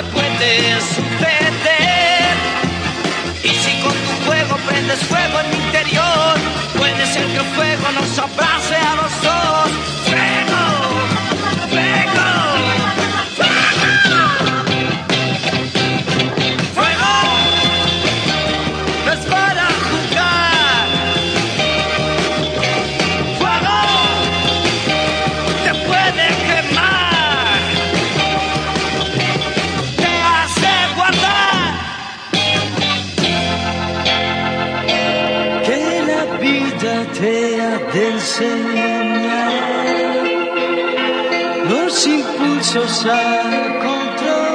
que puedes perder. Y si con tu fuego prendes fuego en mi interior, puede ser que el fuego nos abrace a los dos. Te ha de enseñar los impulsos a controlar.